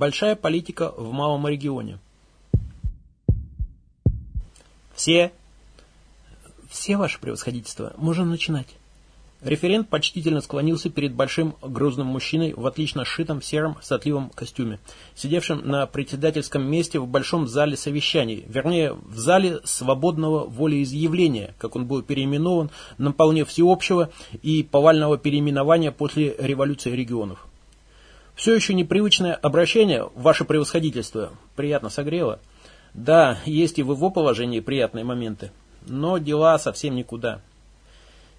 Большая политика в малом регионе. Все? Все, ваше превосходительство. Можно начинать. Референт почтительно склонился перед большим грузным мужчиной в отлично сшитом сером с отливом костюме, сидевшим на председательском месте в большом зале совещаний, вернее, в зале свободного волеизъявления, как он был переименован на всеобщего и повального переименования после революции регионов. Все еще непривычное обращение, ваше превосходительство, приятно согрело. Да, есть и в его положении приятные моменты, но дела совсем никуда.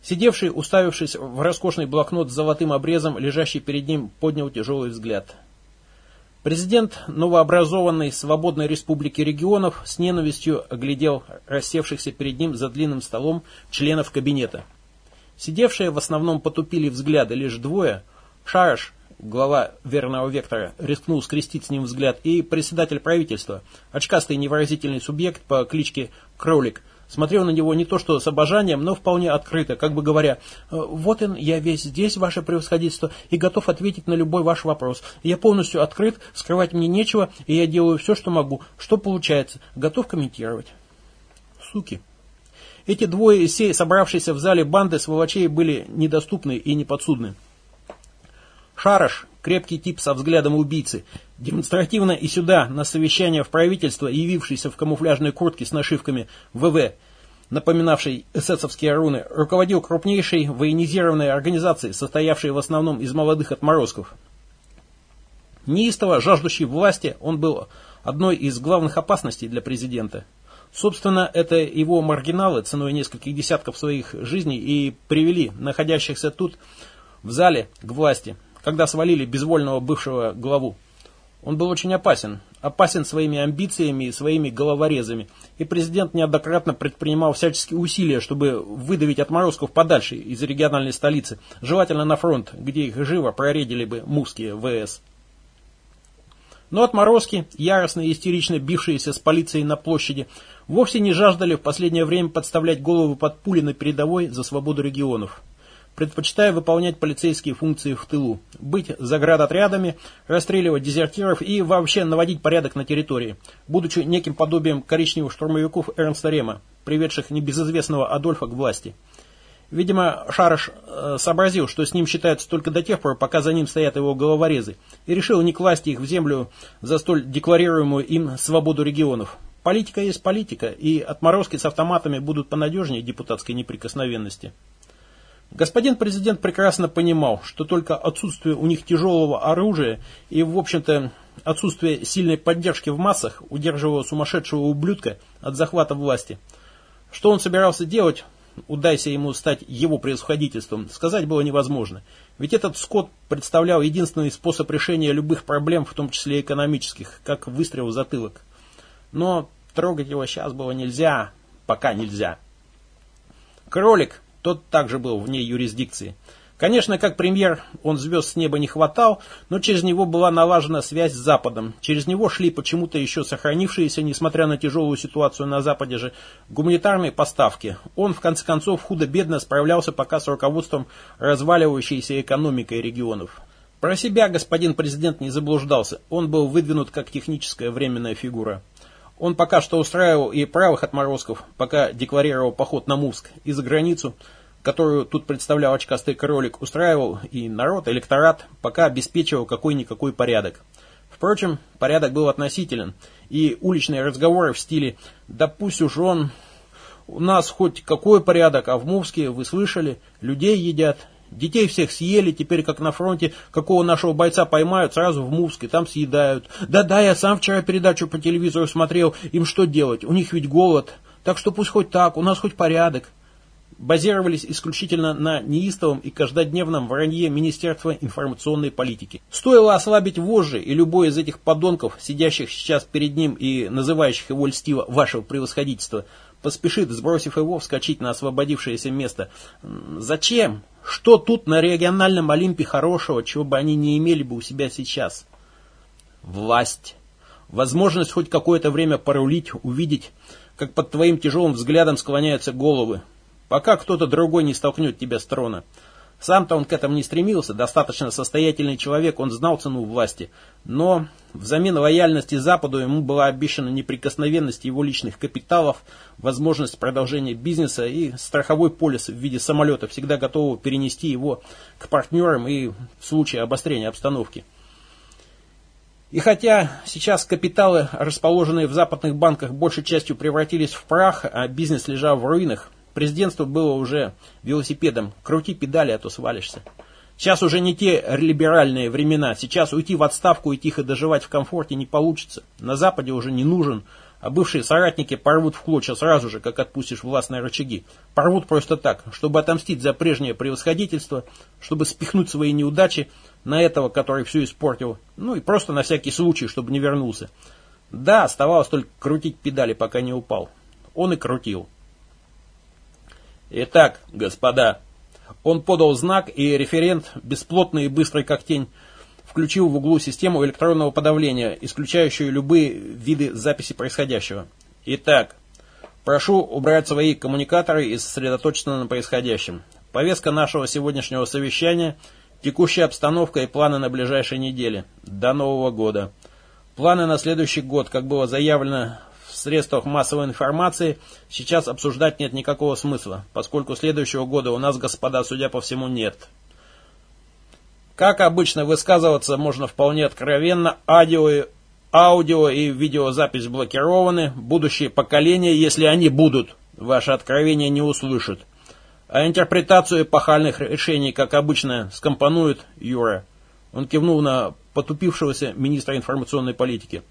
Сидевший, уставившись в роскошный блокнот с золотым обрезом, лежащий перед ним, поднял тяжелый взгляд. Президент новообразованной свободной республики регионов с ненавистью оглядел рассевшихся перед ним за длинным столом членов кабинета. Сидевшие в основном потупили взгляды лишь двое. Шараш, глава верного вектора, рискнул скрестить с ним взгляд, и председатель правительства, очкастый невыразительный субъект по кличке Кролик, смотрел на него не то что с обожанием, но вполне открыто, как бы говоря, «Э, «Вот он, я весь здесь, ваше превосходительство, и готов ответить на любой ваш вопрос. Я полностью открыт, скрывать мне нечего, и я делаю все, что могу. Что получается? Готов комментировать». Суки. Эти двое из всей собравшейся в зале банды сволочей были недоступны и неподсудны. Шараш, крепкий тип со взглядом убийцы, демонстративно и сюда, на совещание в правительство, явившийся в камуфляжной куртке с нашивками ВВ, напоминавшей эсэсовские руны, руководил крупнейшей военизированной организацией, состоявшей в основном из молодых отморозков. Неистово жаждущий власти, он был одной из главных опасностей для президента. Собственно, это его маргиналы ценой нескольких десятков своих жизней и привели находящихся тут в зале к власти, когда свалили безвольного бывшего главу. Он был очень опасен. Опасен своими амбициями и своими головорезами. И президент неоднократно предпринимал всяческие усилия, чтобы выдавить отморозков подальше из региональной столицы, желательно на фронт, где их живо проредили бы мувские ВС. Но отморозки, яростно и истерично бившиеся с полицией на площади, вовсе не жаждали в последнее время подставлять голову под пули на передовой за свободу регионов предпочитая выполнять полицейские функции в тылу, быть заградотрядами, расстреливать дезертиров и вообще наводить порядок на территории, будучи неким подобием коричневых штурмовиков Эрнста Рема, приведших небезызвестного Адольфа к власти. Видимо, Шараш э, сообразил, что с ним считаются только до тех пор, пока за ним стоят его головорезы, и решил не класть их в землю за столь декларируемую им свободу регионов. Политика есть политика, и отморозки с автоматами будут понадежнее депутатской неприкосновенности. Господин президент прекрасно понимал, что только отсутствие у них тяжелого оружия и, в общем-то, отсутствие сильной поддержки в массах удерживало сумасшедшего ублюдка от захвата власти. Что он собирался делать, удайся ему стать его превосходительством, сказать было невозможно. Ведь этот скот представлял единственный способ решения любых проблем, в том числе экономических, как выстрел в затылок. Но трогать его сейчас было нельзя, пока нельзя. Кролик, тот также был вне юрисдикции. Конечно, как премьер он звезд с неба не хватал, но через него была налажена связь с Западом. Через него шли почему-то еще сохранившиеся, несмотря на тяжелую ситуацию на Западе же, гуманитарные поставки. Он, в конце концов, худо-бедно справлялся пока с руководством разваливающейся экономикой регионов. Про себя господин президент не заблуждался. Он был выдвинут как техническая временная фигура. Он пока что устраивал и правых отморозков, пока декларировал поход на Мувск и за границу, которую тут представлял очкастый кролик, устраивал и народ, электорат, пока обеспечивал какой-никакой порядок. Впрочем, порядок был относителен, и уличные разговоры в стиле «да пусть уж он...» У нас хоть какой порядок, а в Мувске, вы слышали, людей едят, Детей всех съели, теперь как на фронте, какого нашего бойца поймают, сразу в Мувске, там съедают. Да-да, я сам вчера передачу по телевизору смотрел, им что делать, у них ведь голод. Так что пусть хоть так, у нас хоть порядок. Базировались исключительно на неистовом и каждодневном вранье Министерства информационной политики. Стоило ослабить вожжи, и любой из этих подонков, сидящих сейчас перед ним и называющих его льстиво «вашего превосходительства», поспешит, сбросив его, вскочить на освободившееся место. Зачем? Что тут на региональном Олимпе хорошего, чего бы они не имели бы у себя сейчас? Власть. Возможность хоть какое-то время порулить, увидеть, как под твоим тяжелым взглядом склоняются головы, пока кто-то другой не столкнет тебя с трона. Сам-то он к этому не стремился, достаточно состоятельный человек, он знал цену власти. Но взамен лояльности Западу ему была обещана неприкосновенность его личных капиталов, возможность продолжения бизнеса и страховой полис в виде самолета, всегда готового перенести его к партнерам и в случае обострения обстановки. И хотя сейчас капиталы, расположенные в западных банках, большей частью превратились в прах, а бизнес лежал в руинах, Президентство было уже велосипедом. Крути педали, а то свалишься. Сейчас уже не те либеральные времена. Сейчас уйти в отставку и тихо доживать в комфорте не получится. На Западе уже не нужен. А бывшие соратники порвут в клочья сразу же, как отпустишь властные рычаги. Порвут просто так, чтобы отомстить за прежнее превосходительство, чтобы спихнуть свои неудачи на этого, который все испортил. Ну и просто на всякий случай, чтобы не вернулся. Да, оставалось только крутить педали, пока не упал. Он и крутил. Итак, господа, он подал знак, и референт, бесплотный и быстрый как тень, включил в углу систему электронного подавления, исключающую любые виды записи происходящего. Итак, прошу убрать свои коммуникаторы и сосредоточиться на происходящем. Повестка нашего сегодняшнего совещания – текущая обстановка и планы на ближайшие недели, до Нового года. Планы на следующий год, как было заявлено средствах массовой информации сейчас обсуждать нет никакого смысла, поскольку следующего года у нас, господа, судя по всему, нет. Как обычно, высказываться можно вполне откровенно, аудио аудио и видеозапись блокированы, будущие поколения, если они будут, ваше откровение не услышат. А интерпретацию эпохальных решений, как обычно, скомпонует Юра. Он кивнул на потупившегося министра информационной политики.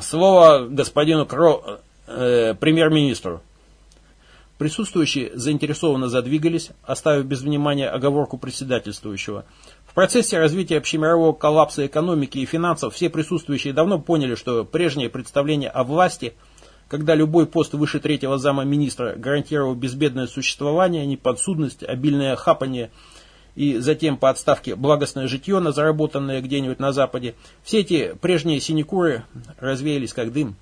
Слово господину Кро... Э, премьер-министру. Присутствующие заинтересованно задвигались, оставив без внимания оговорку председательствующего. В процессе развития общемирового коллапса экономики и финансов все присутствующие давно поняли, что прежнее представление о власти, когда любой пост выше третьего зама министра гарантировал безбедное существование, неподсудность, обильное хапание – и затем по отставке благостное житье, на заработанное где-нибудь на Западе, все эти прежние синекуры развеялись как дым.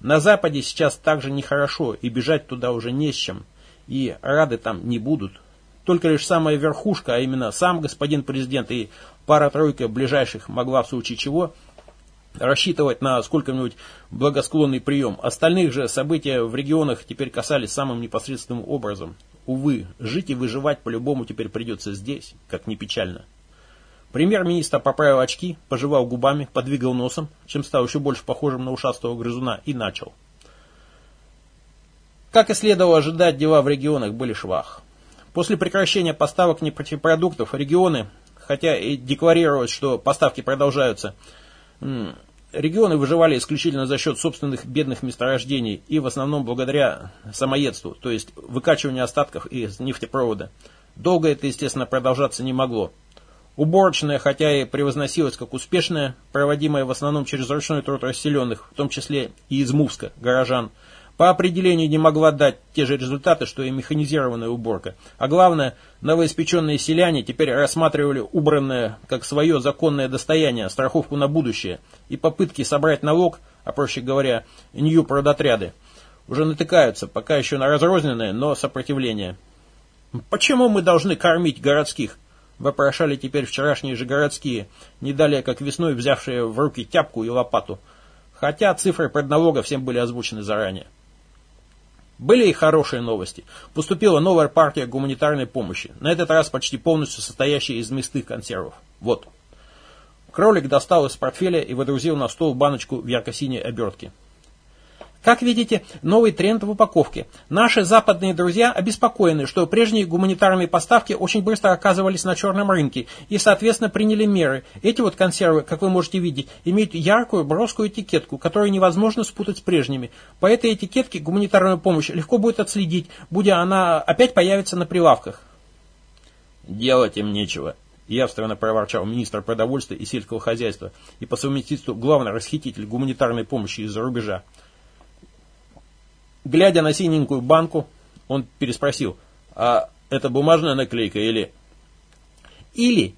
На Западе сейчас также нехорошо, и бежать туда уже не с чем, и рады там не будут. Только лишь самая верхушка, а именно сам господин президент и пара-тройка ближайших могла в случае чего рассчитывать на сколько-нибудь благосклонный прием. Остальных же события в регионах теперь касались самым непосредственным образом. Увы, жить и выживать по-любому теперь придется здесь, как ни печально. Премьер-министр поправил очки, пожевал губами, подвигал носом, чем стал еще больше похожим на ушастого грызуна, и начал. Как и следовало ожидать, дела в регионах были швах. После прекращения поставок нефтепродуктов регионы, хотя и декларировалось, что поставки продолжаются, Регионы выживали исключительно за счет собственных бедных месторождений и в основном благодаря самоедству, то есть выкачиванию остатков из нефтепровода. Долго это, естественно, продолжаться не могло. Уборочная, хотя и превозносилась как успешная, проводимая в основном через ручной труд расселенных, в том числе и из Мувска, горожан – по определению не могла дать те же результаты, что и механизированная уборка. А главное, новоиспеченные селяне теперь рассматривали убранное как свое законное достояние, страховку на будущее, и попытки собрать налог, а проще говоря, нью-продотряды, уже натыкаются, пока еще на разрозненное, но сопротивление. «Почему мы должны кормить городских?» вопрошали теперь вчерашние же городские, не далее как весной взявшие в руки тяпку и лопату. Хотя цифры предналога всем были озвучены заранее. Были и хорошие новости. Поступила новая партия гуманитарной помощи, на этот раз почти полностью состоящая из мясных консервов. Вот. Кролик достал из портфеля и водрузил на стол баночку в ярко-синей обертке. Как видите, новый тренд в упаковке. Наши западные друзья обеспокоены, что прежние гуманитарные поставки очень быстро оказывались на черном рынке и, соответственно, приняли меры. Эти вот консервы, как вы можете видеть, имеют яркую броскую этикетку, которую невозможно спутать с прежними. По этой этикетке гуманитарную помощь легко будет отследить, будя она опять появится на прилавках. Делать им нечего, явственно проворчал министр продовольствия и сельского хозяйства и по совместительству главный расхититель гуманитарной помощи из-за рубежа. Глядя на синенькую банку, он переспросил, а это бумажная наклейка или... Или,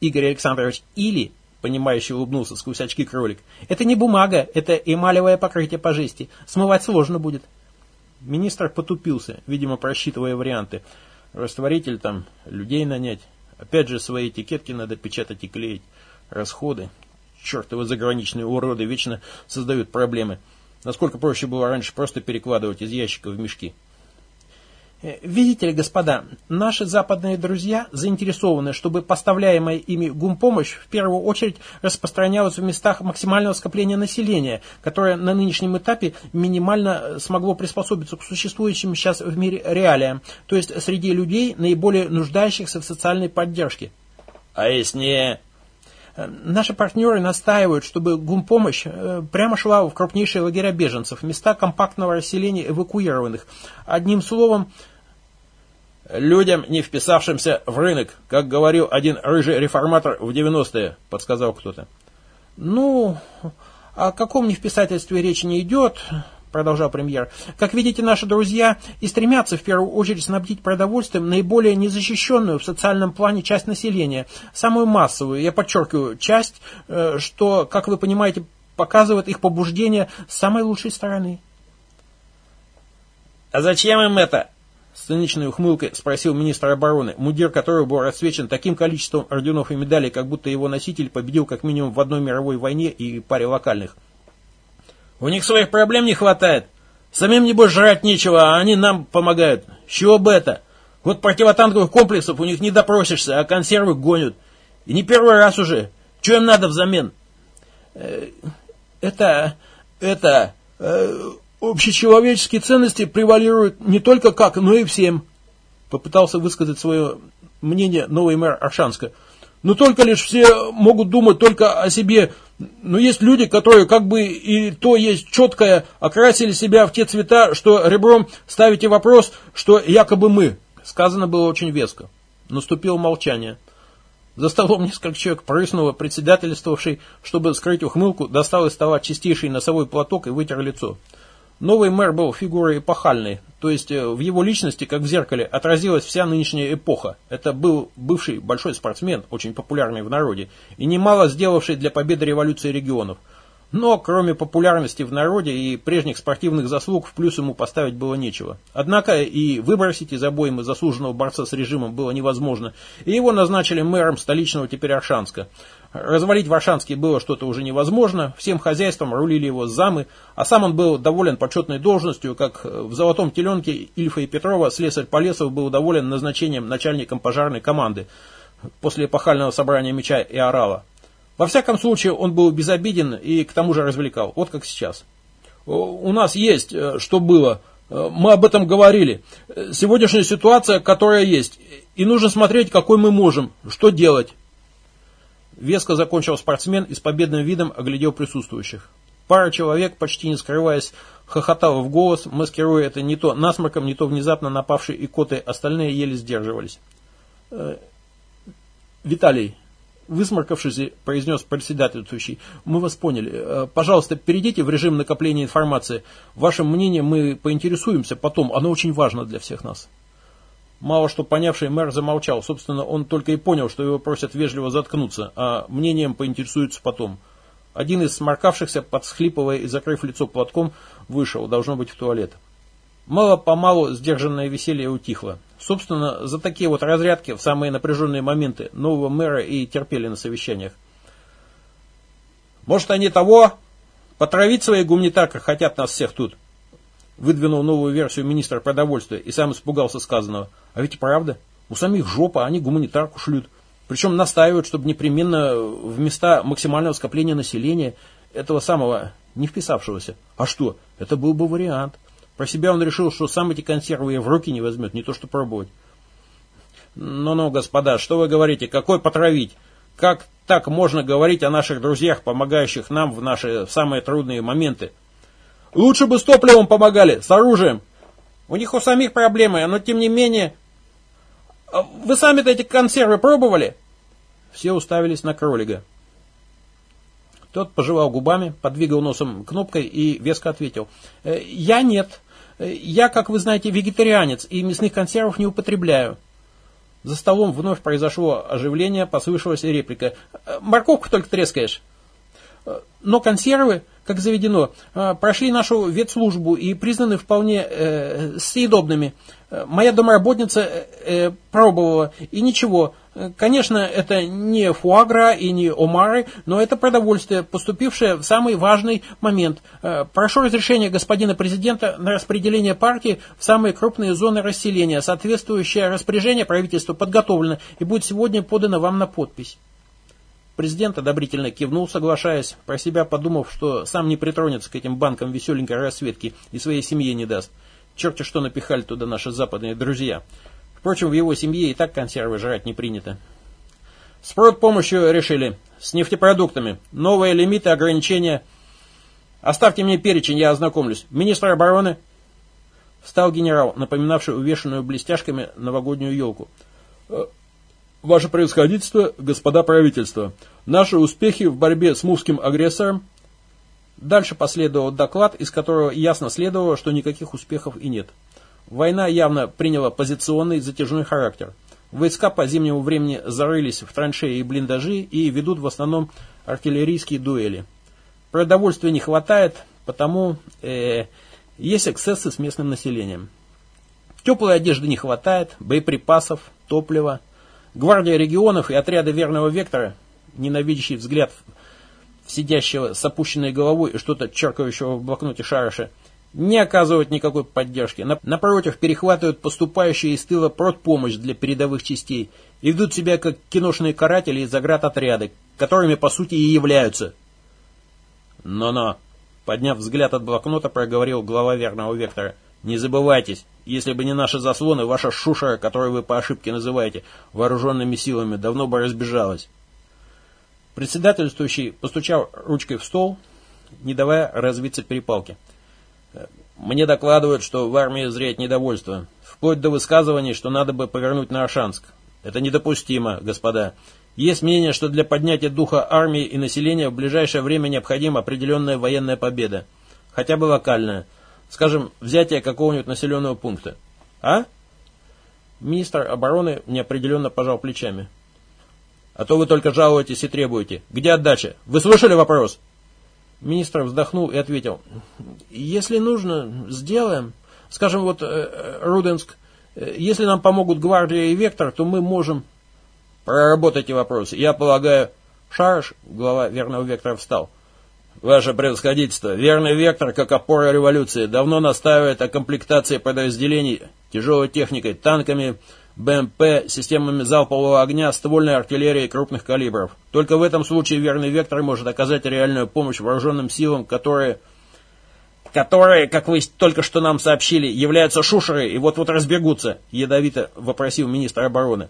Игорь Александрович, или, понимающе улыбнулся сквозь очки кролик, это не бумага, это эмалевое покрытие по жести, смывать сложно будет. Министр потупился, видимо, просчитывая варианты. Растворитель там, людей нанять. Опять же, свои этикетки надо печатать и клеить. Расходы. Чертовы заграничные уроды вечно создают проблемы. Насколько проще было раньше просто перекладывать из ящика в мешки. Э, видите ли, господа, наши западные друзья заинтересованы, чтобы поставляемая ими гумпомощь в первую очередь распространялась в местах максимального скопления населения, которое на нынешнем этапе минимально э, смогло приспособиться к существующим сейчас в мире реалиям, то есть среди людей, наиболее нуждающихся в социальной поддержке. А если э, Наши партнеры настаивают, чтобы гумпомощь прямо шла в крупнейшие лагеря беженцев, места компактного расселения эвакуированных. Одним словом, Людям, не вписавшимся в рынок, как говорил один рыжий реформатор в 90-е, подсказал кто-то. Ну, о каком невписательстве речи не идет, продолжал премьер. Как видите, наши друзья и стремятся в первую очередь снабдить продовольствием наиболее незащищенную в социальном плане часть населения, самую массовую, я подчеркиваю, часть, э, что, как вы понимаете, показывает их побуждение с самой лучшей стороны. А зачем им это? С циничной ухмылкой спросил министр обороны, мундир которого был расцвечен таким количеством орденов и медалей, как будто его носитель победил как минимум в одной мировой войне и паре локальных. У них своих проблем не хватает. Самим, небось, жрать нечего, а они нам помогают. Чего бы это? Вот противотанковых комплексов у них не допросишься, а консервы гонят. И не первый раз уже. Что им надо взамен? Э, это... это... Э, общечеловеческие ценности превалируют не только как, но и всем. Попытался высказать свое мнение новый мэр Аршанска. Но только лишь все могут думать только о себе. Но есть люди, которые как бы и то есть четкое, окрасили себя в те цвета, что ребром ставите вопрос, что якобы мы. Сказано было очень веско. Наступило молчание. За столом несколько человек прыснуло, председательствовавший, чтобы скрыть ухмылку, достал из стола чистейший носовой платок и вытер лицо. Новый мэр был фигурой эпохальной, то есть э, в его личности, как в зеркале, отразилась вся нынешняя эпоха. Это был бывший большой спортсмен, очень популярный в народе, и немало сделавший для победы революции регионов. Но кроме популярности в народе и прежних спортивных заслуг в плюс ему поставить было нечего. Однако и выбросить из обоймы заслуженного борца с режимом было невозможно, и его назначили мэром столичного теперь Аршанска. Развалить Варшанский было что-то уже невозможно, всем хозяйством рулили его замы, а сам он был доволен почетной должностью, как в «Золотом теленке» Ильфа и Петрова слесарь Полесов был доволен назначением начальником пожарной команды после эпохального собрания меча и орала. Во всяком случае, он был безобиден и к тому же развлекал, вот как сейчас. У нас есть, э, что было, э, мы об этом говорили. Сегодняшняя ситуация, которая есть, и нужно смотреть, какой мы можем, что делать. Веско закончил спортсмен и с победным видом оглядел присутствующих. Пара человек, почти не скрываясь, хохотала в голос, маскируя это не то насморком, не то внезапно напавшей икотой, остальные еле сдерживались. «Э, «Виталий», высморкавшись, произнес председательствующий, «мы вас поняли. Э, пожалуйста, перейдите в режим накопления информации. Вашим мнением мы поинтересуемся потом, оно очень важно для всех нас». Мало что понявший мэр замолчал. Собственно, он только и понял, что его просят вежливо заткнуться, а мнением поинтересуются потом. Один из сморкавшихся, подсхлипывая и закрыв лицо платком, вышел, должно быть, в туалет. Мало-помалу сдержанное веселье утихло. Собственно, за такие вот разрядки в самые напряженные моменты нового мэра и терпели на совещаниях. Может, они того? Потравить своих гуманитарках хотят нас всех тут. Выдвинул новую версию министра продовольствия и сам испугался сказанного. А ведь правда, у самих жопа, они гуманитарку шлют. Причем настаивают, чтобы непременно в места максимального скопления населения этого самого не вписавшегося. А что? Это был бы вариант. Про себя он решил, что сам эти консервы в руки не возьмет, не то что пробовать. Ну-ну, господа, что вы говорите, какой потравить? Как так можно говорить о наших друзьях, помогающих нам в наши самые трудные моменты? Лучше бы с топливом помогали, с оружием. У них у самих проблемы, но тем не менее... А вы сами-то эти консервы пробовали? Все уставились на кролика. Тот пожевал губами, подвигал носом кнопкой и веско ответил. «Э, «Я нет. Я, как вы знаете, вегетарианец и мясных консервов не употребляю». За столом вновь произошло оживление, послышалась реплика. «Э, «Морковку только трескаешь». «Э, «Но консервы...» как заведено, прошли нашу ветслужбу и признаны вполне э, съедобными. Моя домработница э, э, пробовала, и ничего. Конечно, это не фуагра и не омары, но это продовольствие, поступившее в самый важный момент. Э, прошу разрешения господина президента на распределение партии в самые крупные зоны расселения. Соответствующее распоряжение правительства подготовлено и будет сегодня подано вам на подпись. Президент одобрительно кивнул, соглашаясь, про себя подумав, что сам не притронется к этим банкам веселенькой рассветки и своей семье не даст. Черти что напихали туда наши западные друзья. Впрочем, в его семье и так консервы жрать не принято. С помощью решили. С нефтепродуктами. Новые лимиты, ограничения. Оставьте мне перечень, я ознакомлюсь. Министр обороны... Встал генерал, напоминавший увешанную блестяшками новогоднюю елку. Ваше происходительство, господа правительства, наши успехи в борьбе с мувским агрессором. Дальше последовал доклад, из которого ясно следовало, что никаких успехов и нет. Война явно приняла позиционный затяжной характер. Войска по зимнему времени зарылись в траншеи и блиндажи и ведут в основном артиллерийские дуэли. Продовольствия не хватает, потому э, есть эксцессы с местным населением. Теплой одежды не хватает, боеприпасов, топлива. Гвардия регионов и отряды верного вектора, ненавидящий взгляд сидящего с опущенной головой и что-то черкающего в блокноте Шараша, не оказывают никакой поддержки. Напротив, перехватывают поступающие из тыла протпомощь для передовых частей и ведут себя как киношные каратели из отряды, которыми по сути и являются. Но-но, подняв взгляд от блокнота, проговорил глава верного вектора. Не забывайтесь, если бы не наши заслоны, ваша шушера, которую вы по ошибке называете вооруженными силами, давно бы разбежалась. Председательствующий постучал ручкой в стол, не давая развиться перепалке. Мне докладывают, что в армии зреет недовольство, вплоть до высказываний, что надо бы повернуть на Аршанск. Это недопустимо, господа. Есть мнение, что для поднятия духа армии и населения в ближайшее время необходима определенная военная победа, хотя бы локальная – Скажем, взятие какого-нибудь населенного пункта. А? Министр обороны неопределенно пожал плечами. А то вы только жалуетесь и требуете. Где отдача? Вы слышали вопрос? Министр вздохнул и ответил. Если нужно, сделаем. Скажем, вот э, э Руденск. Э, если нам помогут гвардия и Вектор, то мы можем... Проработайте вопросы. Я полагаю... Шарш, глава верного Вектора, встал. Ваше превосходительство, верный вектор, как опора революции, давно настаивает о комплектации подразделений тяжелой техникой, танками, БМП, системами залпового огня, ствольной артиллерии крупных калибров. Только в этом случае верный вектор может оказать реальную помощь вооруженным силам, которые, которые, как вы только что нам сообщили, являются шушеры и вот-вот разбегутся, ядовито вопросил министр обороны.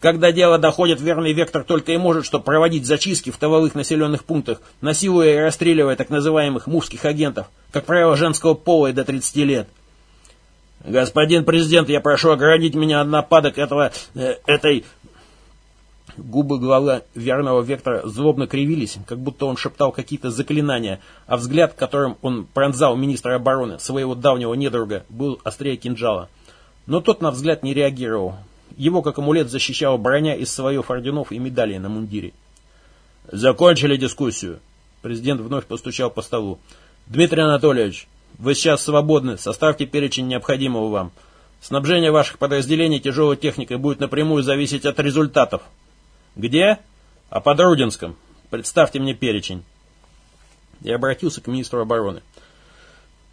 Когда дело доходит, верный вектор только и может что проводить зачистки в тыловых населенных пунктах, насилуя и расстреливая так называемых мувских агентов, как правило, женского пола и до 30 лет. Господин президент, я прошу оградить меня от нападок этого... Э, этой... Губы главы верного вектора злобно кривились, как будто он шептал какие-то заклинания, а взгляд, которым он пронзал министра обороны, своего давнего недруга, был острее кинжала. Но тот на взгляд не реагировал. Его, как амулет, защищала броня из своих орденов и медалей на мундире. «Закончили дискуссию!» Президент вновь постучал по столу. «Дмитрий Анатольевич, вы сейчас свободны, составьте перечень необходимого вам. Снабжение ваших подразделений тяжелой техникой будет напрямую зависеть от результатов. Где? А под Рудинском. Представьте мне перечень». Я обратился к министру обороны.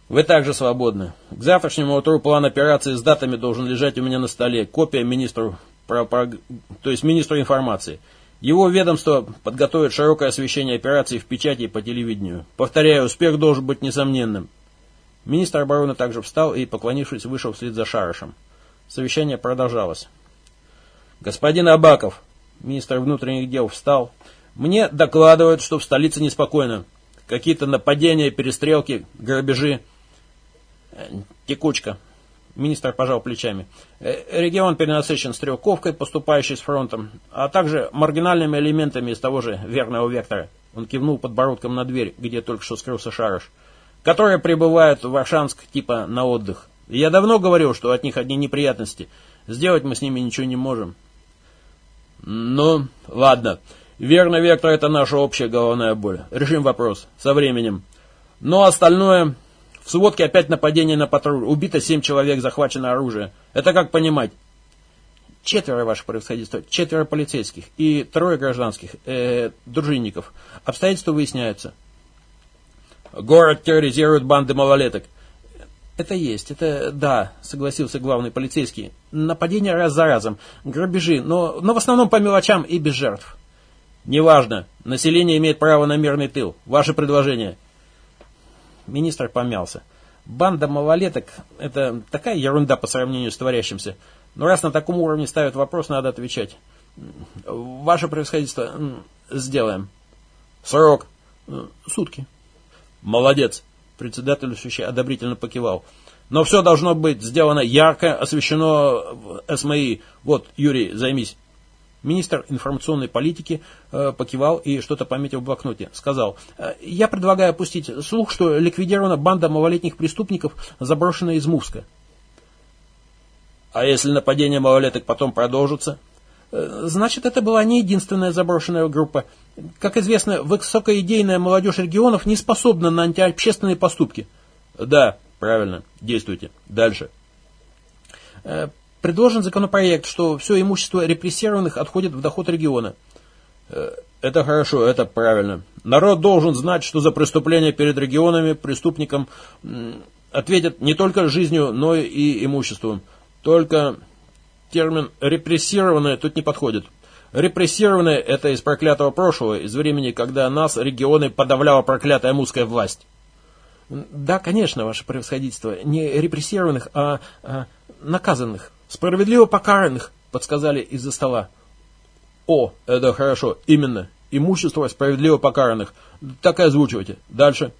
Вы также свободны. К завтрашнему утру план операции с датами должен лежать у меня на столе. Копия министру, про, про, то есть министру информации. Его ведомство подготовит широкое освещение операции в печати и по телевидению. Повторяю, успех должен быть несомненным. Министр обороны также встал и, поклонившись, вышел вслед за Шарышем. Совещание продолжалось. Господин Абаков, министр внутренних дел, встал. Мне докладывают, что в столице неспокойно. Какие-то нападения, перестрелки, грабежи. Текучка. Министр пожал плечами. Э, регион перенасыщен стрелковкой, поступающей с фронтом, а также маргинальными элементами из того же верного вектора. Он кивнул подбородком на дверь, где только что скрылся Шарыш. Которые прибывают в Варшанск типа на отдых. Я давно говорил, что от них одни неприятности. Сделать мы с ними ничего не можем. Ну, ладно. Верный вектор это наша общая головная боль. Решим вопрос. Со временем. Но остальное В сводке опять нападение на патруль. Убито семь человек, захвачено оружие. Это как понимать? Четверо, ваше превосходительство, четверо полицейских и трое гражданских, э, дружинников. Обстоятельства выясняются. Город терроризирует банды малолеток. Это есть, это да, согласился главный полицейский. Нападения раз за разом, грабежи, но, но в основном по мелочам и без жертв. Неважно, население имеет право на мирный тыл. Ваше предложение. Министр помялся. Банда малолеток – это такая ерунда по сравнению с творящимся. Но раз на таком уровне ставят вопрос, надо отвечать. Ваше превосходительство, сделаем. Срок. Сутки. Молодец. Председатель Сущий одобрительно покивал. Но все должно быть сделано ярко, освещено в СМИ. Вот, Юрий, займись. Министр информационной политики э, покивал и что-то пометил в блокноте. Сказал, «Э, я предлагаю опустить слух, что ликвидирована банда малолетних преступников, заброшенная из Мувска. А если нападение малолеток потом продолжится? Э, значит, это была не единственная заброшенная группа. Как известно, высокоидейная молодежь регионов не способна на антиобщественные поступки. Да, правильно, действуйте. Дальше. Э, предложен законопроект, что все имущество репрессированных отходит в доход региона. Э, это хорошо, это правильно. Народ должен знать, что за преступления перед регионами преступникам ответят не только жизнью, но и имуществом. Только термин «репрессированные» тут не подходит. Репрессированные – это из проклятого прошлого, из времени, когда нас, регионы, подавляла проклятая муская власть. Да, конечно, ваше превосходительство. Не репрессированных, а, а наказанных. Справедливо покаранных, подсказали из-за стола. О, это хорошо, именно. Имущество справедливо покаранных. Так и озвучивайте. Дальше.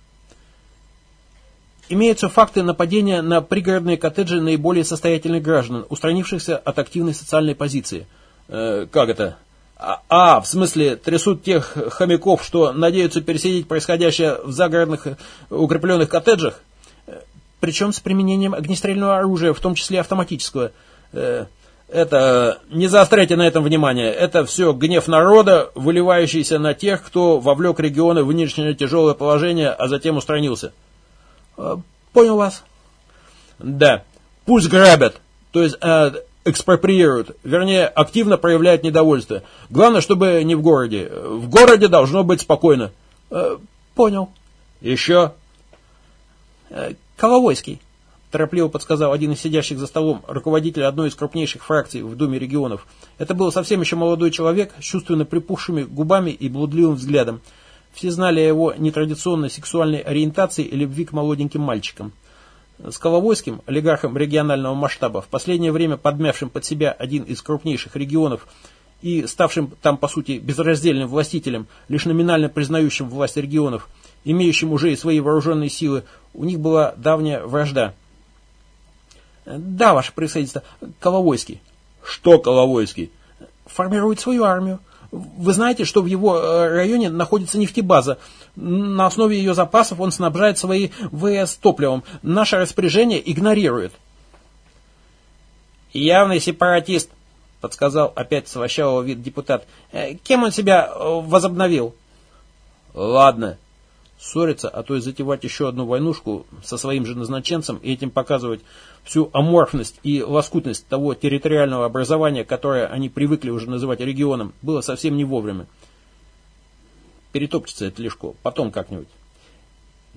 Имеются факты нападения на пригородные коттеджи наиболее состоятельных граждан, устранившихся от активной социальной позиции. Э, как это? А, а, в смысле, трясут тех хомяков, что надеются пересидеть происходящее в загородных э, укрепленных коттеджах? Э, Причем с применением огнестрельного оружия, в том числе автоматического. Э, это, не заостряйте на этом внимание, это все гнев народа, выливающийся на тех, кто вовлек регионы в нынешнее тяжелое положение, а затем устранился. Понял вас. Да, пусть грабят, то есть э, экспроприируют, вернее, активно проявляют недовольство. Главное, чтобы не в городе. В городе должно быть спокойно. Э, понял. Еще? Э, Коловойский, торопливо подсказал один из сидящих за столом, руководитель одной из крупнейших фракций в Думе регионов. Это был совсем еще молодой человек, с чувственно припухшими губами и блудливым взглядом. Все знали о его нетрадиционной сексуальной ориентации и любви к молоденьким мальчикам. С Коловойским, олигархом регионального масштаба, в последнее время подмявшим под себя один из крупнейших регионов и ставшим там, по сути, безраздельным властителем, лишь номинально признающим власть регионов, имеющим уже и свои вооруженные силы, у них была давняя вражда. Да, ваше происходительство, Коловойский. Что Коловойский? Формирует свою армию. Вы знаете, что в его э, районе находится нефтебаза. На основе ее запасов он снабжает свои ВС топливом. Наше распоряжение игнорирует. Явный сепаратист, подсказал опять свощавого вид депутат. Э, кем он себя э, возобновил? Ладно, ссориться, а то и затевать еще одну войнушку со своим же назначенцем и этим показывать всю аморфность и лоскутность того территориального образования, которое они привыкли уже называть регионом, было совсем не вовремя. Перетопчется это легко, потом как-нибудь.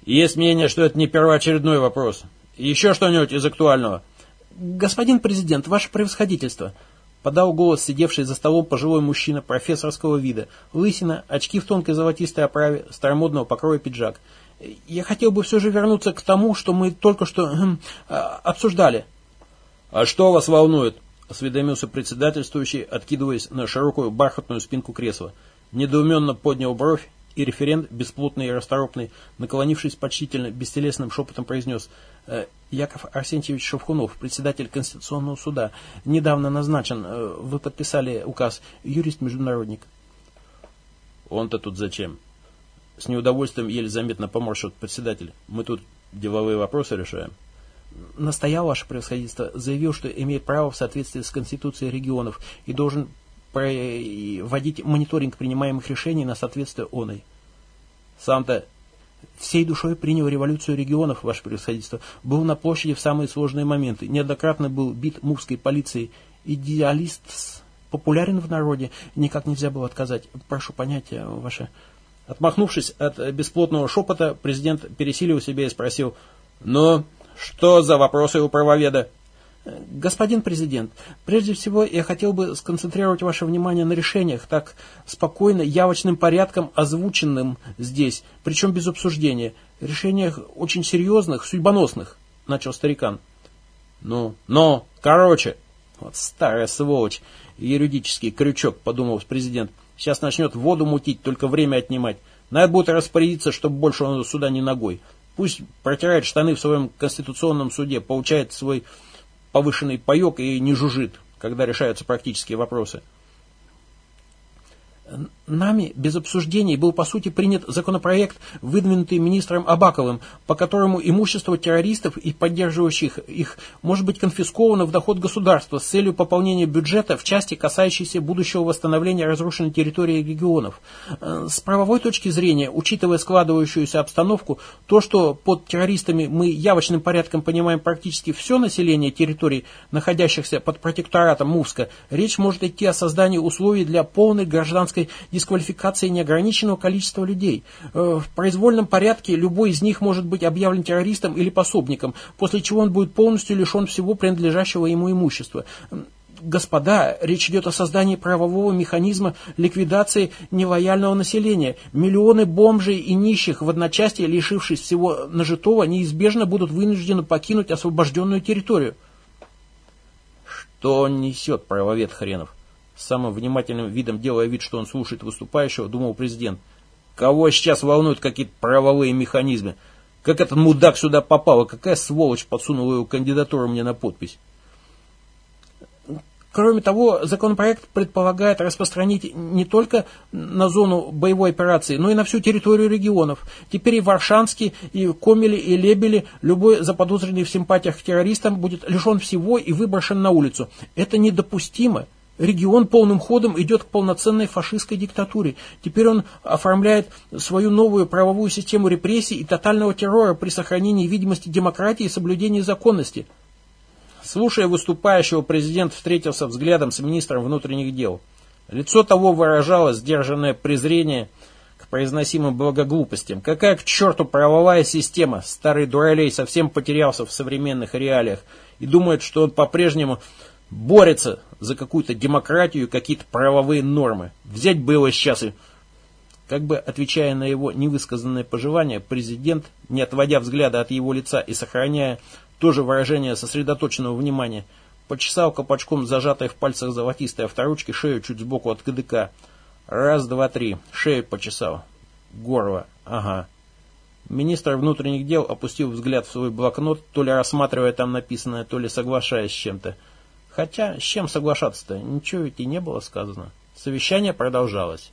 Есть мнение, что это не первоочередной вопрос. Еще что-нибудь из актуального? Господин президент, ваше превосходительство – Подал голос сидевший за столом пожилой мужчина профессорского вида. Лысина, очки в тонкой золотистой оправе, старомодного покроя пиджак. Я хотел бы все же вернуться к тому, что мы только что а, обсуждали. «А что вас волнует?» – осведомился председательствующий, откидываясь на широкую бархатную спинку кресла. Недоуменно поднял бровь, и референт, бесплотный и расторопный, наклонившись почтительно, бестелесным шепотом произнес «Э, «Яков Арсентьевич Шевхунов, председатель Конституционного суда, недавно назначен. Э, вы подписали указ. Юрист-международник». «Он-то тут зачем?» С неудовольствием еле заметно поморщил председатель. «Мы тут деловые вопросы решаем». Настоял ваше превосходительство, заявил, что имеет право в соответствии с Конституцией регионов и должен проводить мониторинг принимаемых решений на соответствие оной. Сам-то Всей душой принял революцию регионов, ваше превосходительство. Был на площади в самые сложные моменты. Неоднократно был бит мувской полицией. Идеалист популярен в народе. Никак нельзя было отказать. Прошу понятия ваше. Отмахнувшись от бесплотного шепота, президент пересилил себя и спросил, «Ну, что за вопросы у правоведа?» Господин президент, прежде всего я хотел бы сконцентрировать ваше внимание на решениях, так спокойно, явочным порядком озвученным здесь, причем без обсуждения. Решениях очень серьезных, судьбоносных, начал старикан. Ну, но, короче, вот старая сволочь, юридический крючок, подумал президент. Сейчас начнет воду мутить, только время отнимать. Надо будет распорядиться, чтобы больше он сюда не ногой. Пусть протирает штаны в своем конституционном суде, получает свой повышенный паек и не жужжит, когда решаются практические вопросы. Нами без обсуждений был по сути принят законопроект, выдвинутый министром Абаковым, по которому имущество террористов и поддерживающих их может быть конфисковано в доход государства с целью пополнения бюджета в части, касающейся будущего восстановления разрушенной территории регионов. Э, с правовой точки зрения, учитывая складывающуюся обстановку, то, что под террористами мы явочным порядком понимаем практически все население территорий, находящихся под протекторатом Мувска, речь может идти о создании условий для полной гражданской дисквалификации неограниченного количества людей. Э, в произвольном порядке любой из них может быть объявлен террористом или пособником, после чего он будет полностью лишен всего принадлежащего ему имущества. Господа, речь идет о создании правового механизма ликвидации нелояльного населения. Миллионы бомжей и нищих в одночасье, лишившись всего нажитого, неизбежно будут вынуждены покинуть освобожденную территорию. Что несет, правовед хренов? Самым внимательным видом делая вид, что он слушает выступающего, думал президент. Кого сейчас волнуют какие-то правовые механизмы? Как этот мудак сюда попал, и какая сволочь подсунула его кандидатуру мне на подпись? Кроме того, законопроект предполагает распространить не только на зону боевой операции, но и на всю территорию регионов. Теперь и Варшанский, и Комели, и Лебели, любой заподозренный в симпатиях к террористам будет лишен всего и выброшен на улицу. Это недопустимо. Регион полным ходом идет к полноценной фашистской диктатуре. Теперь он оформляет свою новую правовую систему репрессий и тотального террора при сохранении видимости демократии и соблюдении законности. Слушая выступающего, президент встретился взглядом с министром внутренних дел. Лицо того выражало сдержанное презрение к произносимым благоглупостям. Какая к черту правовая система? Старый дуралей совсем потерялся в современных реалиях и думает, что он по-прежнему борется за какую-то демократию, какие-то правовые нормы. Взять было сейчас и... Как бы отвечая на его невысказанное пожелание, президент, не отводя взгляда от его лица и сохраняя тоже выражение сосредоточенного внимания, почесал копачком зажатой в пальцах золотистой авторучки шею чуть сбоку от КДК. Раз, два, три. Шею почесал. Горло. Ага. Министр внутренних дел опустил взгляд в свой блокнот, то ли рассматривая там написанное, то ли соглашаясь с чем-то. Хотя, с чем соглашаться-то? Ничего ведь и не было сказано. Совещание продолжалось.